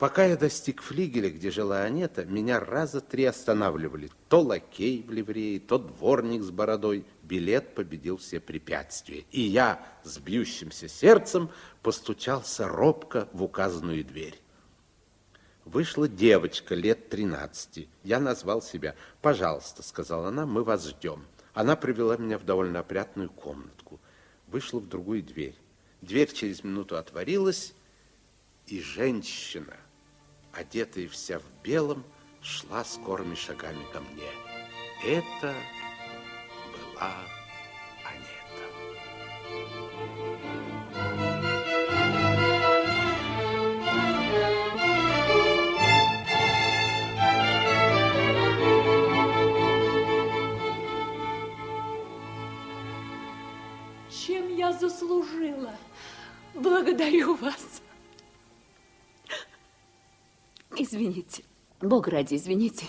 Пока я достиг флигеля, где жила Анета, меня раза три останавливали. То лакей в ливрее, то дворник с бородой. Билет победил все препятствия. И я с бьющимся сердцем постучался робко в указанную дверь. Вышла девочка лет 13. Я назвал себя. «Пожалуйста», — сказала она, — «мы вас ждем». Она привела меня в довольно опрятную комнатку. Вышла в другую дверь. Дверь через минуту отворилась, и женщина одетая вся в белом, шла скорыми шагами ко мне. Это была Анета. Чем я заслужила? Благодарю вас. Извините. Бог ради, извините.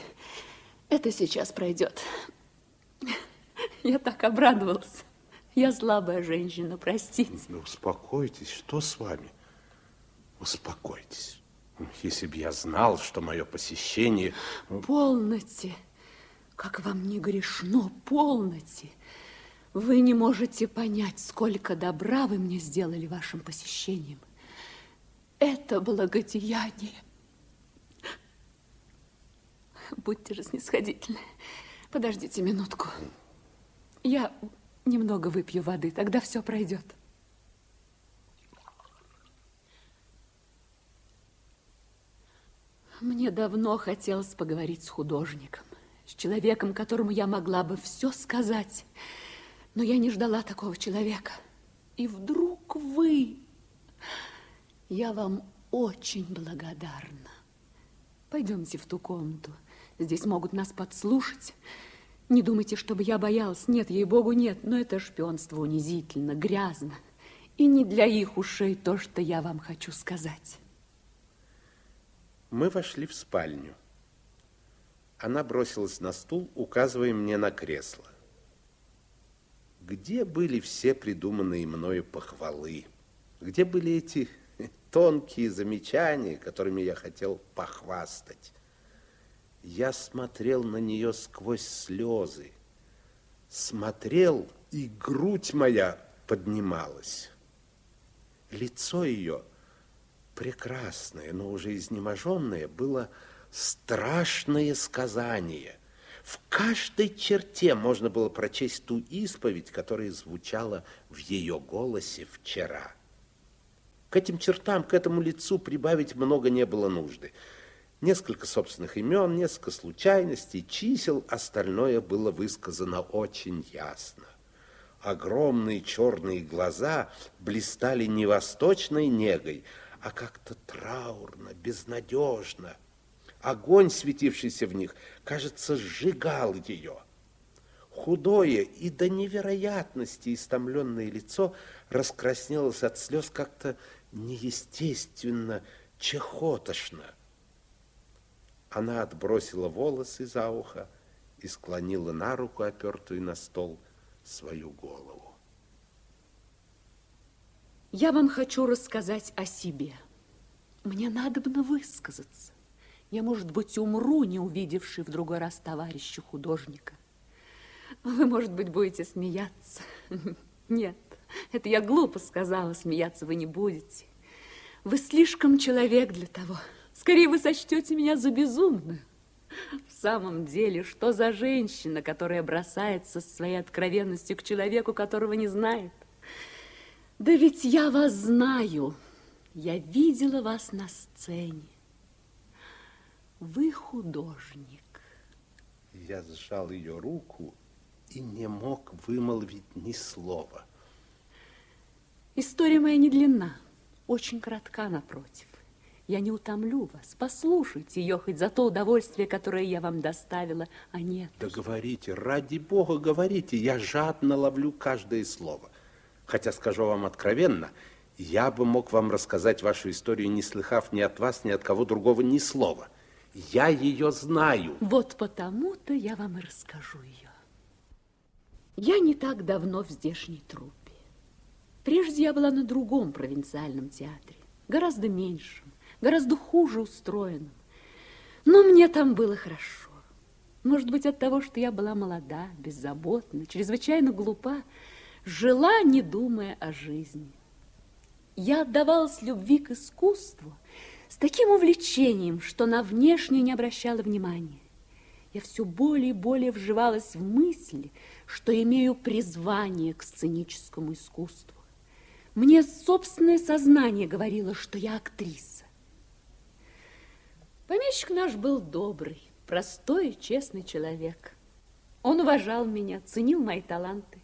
Это сейчас пройдет. Я так обрадовался. Я слабая женщина, простите. Ну, успокойтесь, что с вами? Успокойтесь. Если бы я знал, что мое посещение... Полноте. Как вам не грешно, полноте. Вы не можете понять, сколько добра вы мне сделали вашим посещением. Это благодеяние. Будьте же снисходительны. Подождите минутку. Я немного выпью воды, тогда все пройдет. Мне давно хотелось поговорить с художником, с человеком, которому я могла бы все сказать. Но я не ждала такого человека. И вдруг вы... Я вам очень благодарна. Пойдемте в ту комнату. Здесь могут нас подслушать. Не думайте, чтобы я боялась. Нет, ей-богу, нет. Но это шпионство унизительно, грязно. И не для их ушей то, что я вам хочу сказать. Мы вошли в спальню. Она бросилась на стул, указывая мне на кресло. Где были все придуманные мною похвалы? Где были эти тонкие замечания, которыми я хотел похвастать? Я смотрел на нее сквозь слезы. Смотрел, и грудь моя поднималась. Лицо ее, прекрасное, но уже изнеможенное, было страшное сказание. В каждой черте можно было прочесть ту исповедь, которая звучала в ее голосе вчера. К этим чертам, к этому лицу прибавить много не было нужды. Несколько собственных имен, несколько случайностей, чисел, остальное было высказано очень ясно. Огромные черные глаза блистали не восточной негой, а как-то траурно, безнадежно. Огонь, светившийся в них, кажется, сжигал ее. Худое и до невероятности истомленное лицо раскраснелось от слез как-то неестественно, чехотошно. Она отбросила волосы за ухо и склонила на руку, опертую на стол, свою голову. Я вам хочу рассказать о себе. Мне надо бы высказаться. Я, может быть, умру, не увидевший в другой раз товарища художника. Вы, может быть, будете смеяться. Нет, это я глупо сказала, смеяться вы не будете. Вы слишком человек для того. Скорее вы сочтете меня за безумную. В самом деле, что за женщина, которая бросается с своей откровенностью к человеку, которого не знает? Да ведь я вас знаю. Я видела вас на сцене. Вы художник. Я сжал ее руку и не мог вымолвить ни слова. История моя не длинна, очень коротка напротив. Я не утомлю вас. Послушайте ее хоть за то удовольствие, которое я вам доставила, а нет. Да говорите, ради бога, говорите. Я жадно ловлю каждое слово. Хотя, скажу вам откровенно, я бы мог вам рассказать вашу историю, не слыхав ни от вас, ни от кого другого ни слова. Я ее знаю. Вот потому-то я вам и расскажу ее. Я не так давно в здешней труппе. Прежде я была на другом провинциальном театре, гораздо меньшем гораздо хуже устроенным. Но мне там было хорошо. Может быть, от того, что я была молода, беззаботна, чрезвычайно глупа, жила, не думая о жизни. Я отдавалась любви к искусству с таким увлечением, что на внешнее не обращала внимания. Я все более и более вживалась в мысли, что имею призвание к сценическому искусству. Мне собственное сознание говорило, что я актриса. Помещик наш был добрый, простой и честный человек. Он уважал меня, ценил мои таланты.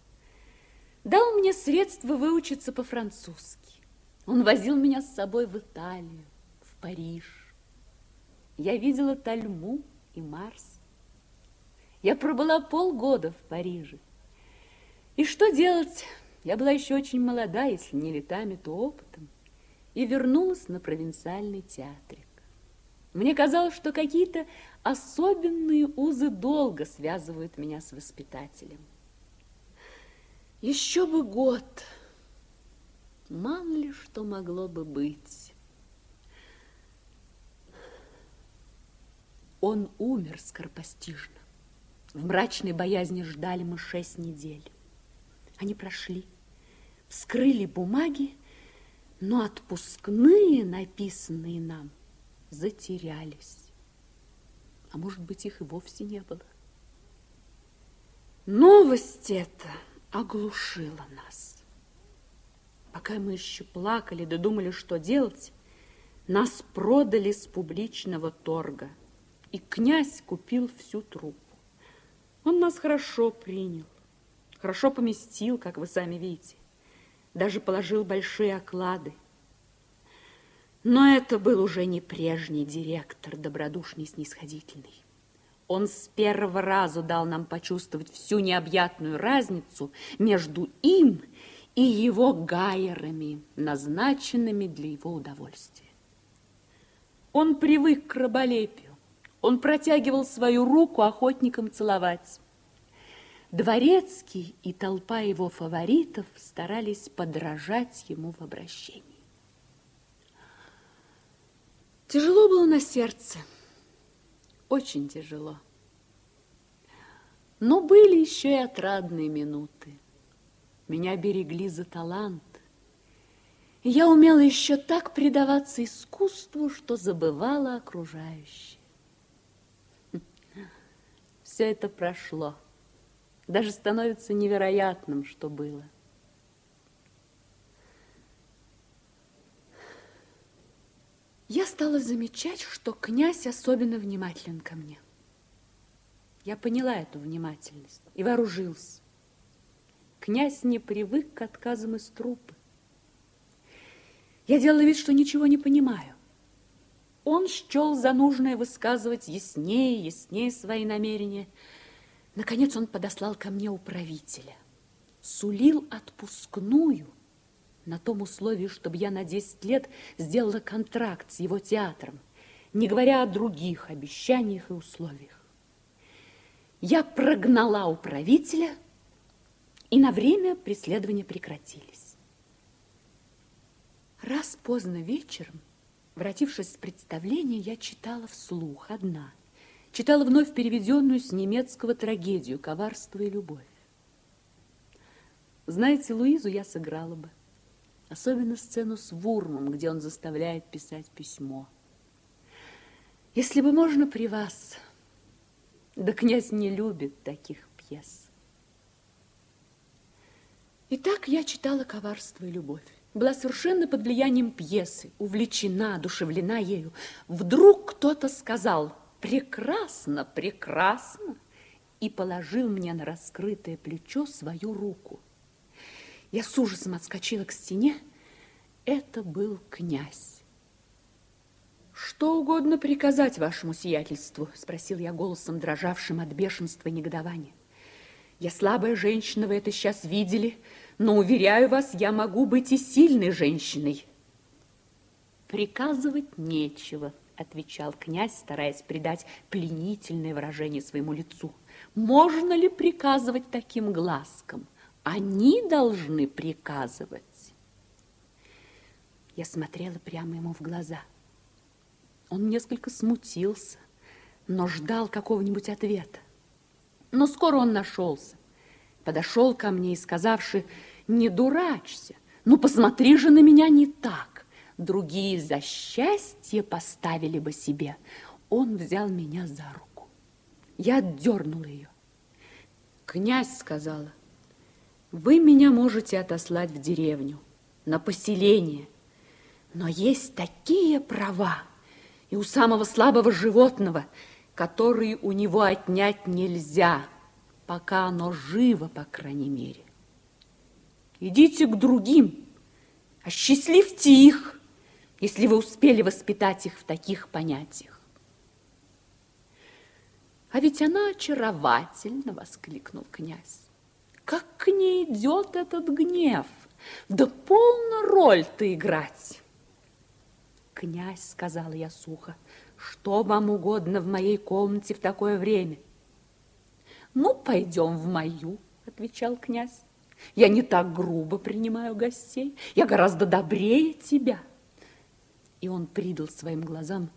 Дал мне средства выучиться по-французски. Он возил меня с собой в Италию, в Париж. Я видела Тальму и Марс. Я пробыла полгода в Париже. И что делать? Я была еще очень молода, если не летами, то опытом. И вернулась на провинциальный театрик. Мне казалось, что какие-то особенные узы долго связывают меня с воспитателем. Еще бы год. Мало ли что могло бы быть. Он умер скоропостижно. В мрачной боязни ждали мы шесть недель. Они прошли, вскрыли бумаги, но отпускные, написанные нам, затерялись а может быть, их и вовсе не было. Новость эта оглушила нас. Пока мы еще плакали, додумали, что делать, нас продали с публичного торга, и князь купил всю труппу. Он нас хорошо принял, хорошо поместил, как вы сами видите, даже положил большие оклады. Но это был уже не прежний директор, добродушный и снисходительный. Он с первого раза дал нам почувствовать всю необъятную разницу между им и его гайерами, назначенными для его удовольствия. Он привык к раболепию. Он протягивал свою руку охотникам целовать. Дворецкий и толпа его фаворитов старались подражать ему в обращении. Тяжело было на сердце, очень тяжело. Но были еще и отрадные минуты. Меня берегли за талант. И я умела еще так предаваться искусству, что забывала окружающее. Все это прошло. Даже становится невероятным, что было. Я стала замечать, что князь особенно внимателен ко мне. Я поняла эту внимательность и вооружился. Князь не привык к отказам из трупы. Я делала вид, что ничего не понимаю. Он счел за нужное высказывать яснее, яснее свои намерения. Наконец он подослал ко мне управителя. Сулил отпускную на том условии, чтобы я на 10 лет сделала контракт с его театром, не говоря о других обещаниях и условиях. Я прогнала управителя, и на время преследования прекратились. Раз поздно вечером, вратившись с представления, я читала вслух одна. Читала вновь переведенную с немецкого трагедию «Коварство и любовь». Знаете, Луизу я сыграла бы. Особенно сцену с Вурмом, где он заставляет писать письмо. Если бы можно при вас, да князь не любит таких пьес. Итак, я читала «Коварство и любовь». Была совершенно под влиянием пьесы, увлечена, одушевлена ею. Вдруг кто-то сказал «Прекрасно, прекрасно!» и положил мне на раскрытое плечо свою руку. Я с ужасом отскочила к стене. Это был князь. «Что угодно приказать вашему сиятельству?» Спросил я голосом, дрожавшим от бешенства и негодования. «Я слабая женщина, вы это сейчас видели, но, уверяю вас, я могу быть и сильной женщиной». «Приказывать нечего», отвечал князь, стараясь придать пленительное выражение своему лицу. «Можно ли приказывать таким глазкам?» Они должны приказывать. Я смотрела прямо ему в глаза. Он несколько смутился, но ждал какого-нибудь ответа. Но скоро он нашелся. Подошел ко мне и, сказавши, не дурачься, ну посмотри же на меня не так. Другие за счастье поставили бы себе. Он взял меня за руку. Я отдернула ее. Князь сказала, вы меня можете отослать в деревню, на поселение, но есть такие права и у самого слабого животного, которые у него отнять нельзя, пока оно живо, по крайней мере. Идите к другим, осчастливьте их, если вы успели воспитать их в таких понятиях. А ведь она очаровательно, воскликнул князь. Как к ней идет этот гнев? Да полно роль-то играть. Князь, сказала я сухо, что вам угодно в моей комнате в такое время? Ну, пойдем в мою, отвечал князь. Я не так грубо принимаю гостей, я гораздо добрее тебя. И он придал своим глазам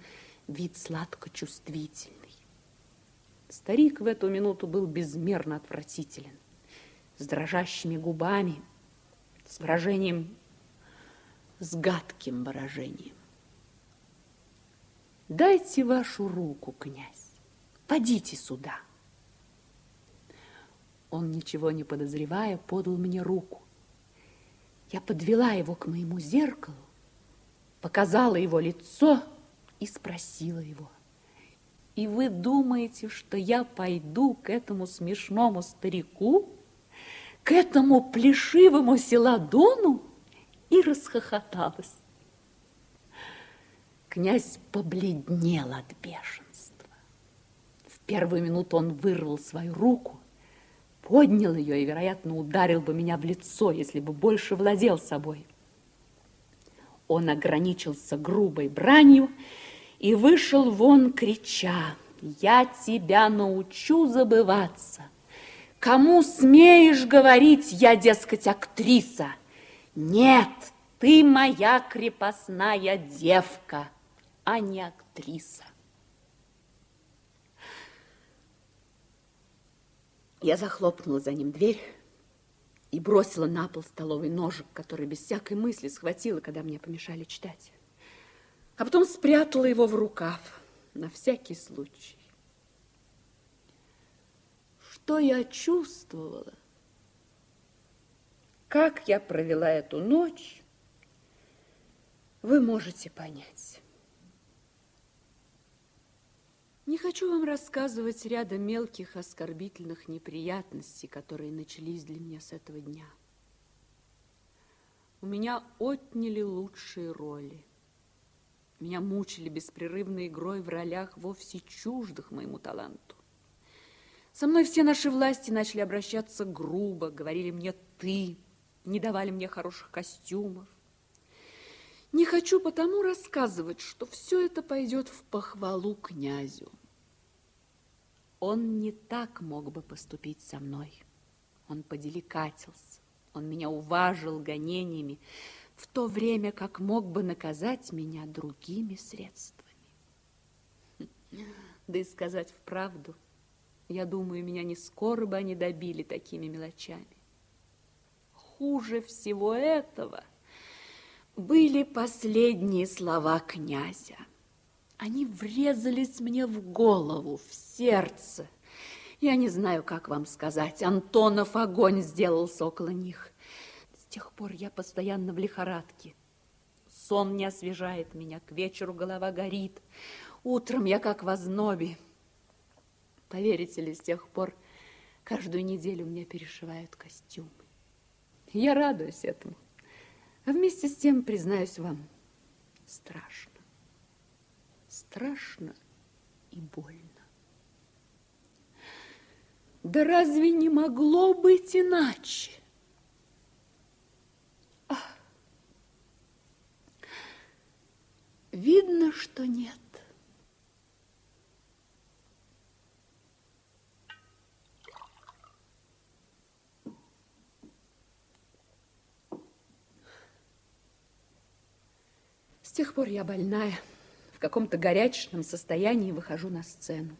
вид сладко-чувствительный. Старик в эту минуту был безмерно отвратителен, с дрожащими губами, с выражением, с гадким выражением. Дайте вашу руку, князь, подите сюда. Он, ничего не подозревая, подал мне руку. Я подвела его к моему зеркалу, показала его лицо и спросила его – и вы думаете, что я пойду к этому смешному старику, к этому плешивому селадону? И расхохоталась. Князь побледнел от бешенства. В первую минуту он вырвал свою руку, поднял ее и, вероятно, ударил бы меня в лицо, если бы больше владел собой. Он ограничился грубой бранью и вышел вон, крича, «Я тебя научу забываться! Кому смеешь говорить, я, дескать, актриса? Нет, ты моя крепостная девка, а не актриса!» Я захлопнула за ним дверь и бросила на пол столовый ножик, который без всякой мысли схватила, когда мне помешали читать а потом спрятала его в рукав на всякий случай. Что я чувствовала? Как я провела эту ночь, вы можете понять. Не хочу вам рассказывать ряда мелких оскорбительных неприятностей, которые начались для меня с этого дня. У меня отняли лучшие роли. Меня мучили беспрерывной игрой в ролях вовсе чуждых моему таланту. Со мной все наши власти начали обращаться грубо, говорили мне «ты», не давали мне хороших костюмов. Не хочу потому рассказывать, что все это пойдет в похвалу князю. Он не так мог бы поступить со мной. Он поделикатился, он меня уважил гонениями, в то время как мог бы наказать меня другими средствами. Да и сказать вправду, я думаю, меня не скоро бы они добили такими мелочами. Хуже всего этого были последние слова князя. Они врезались мне в голову, в сердце. Я не знаю, как вам сказать. Антонов огонь сделался около них тех пор я постоянно в лихорадке. Сон не освежает меня, к вечеру голова горит. Утром я как в ознобе. Поверите ли, с тех пор каждую неделю мне перешивают костюмы. Я радуюсь этому. А вместе с тем, признаюсь вам, страшно. Страшно и больно. Да разве не могло быть иначе? Видно, что нет. С тех пор я больная, в каком-то горячечном состоянии выхожу на сцену.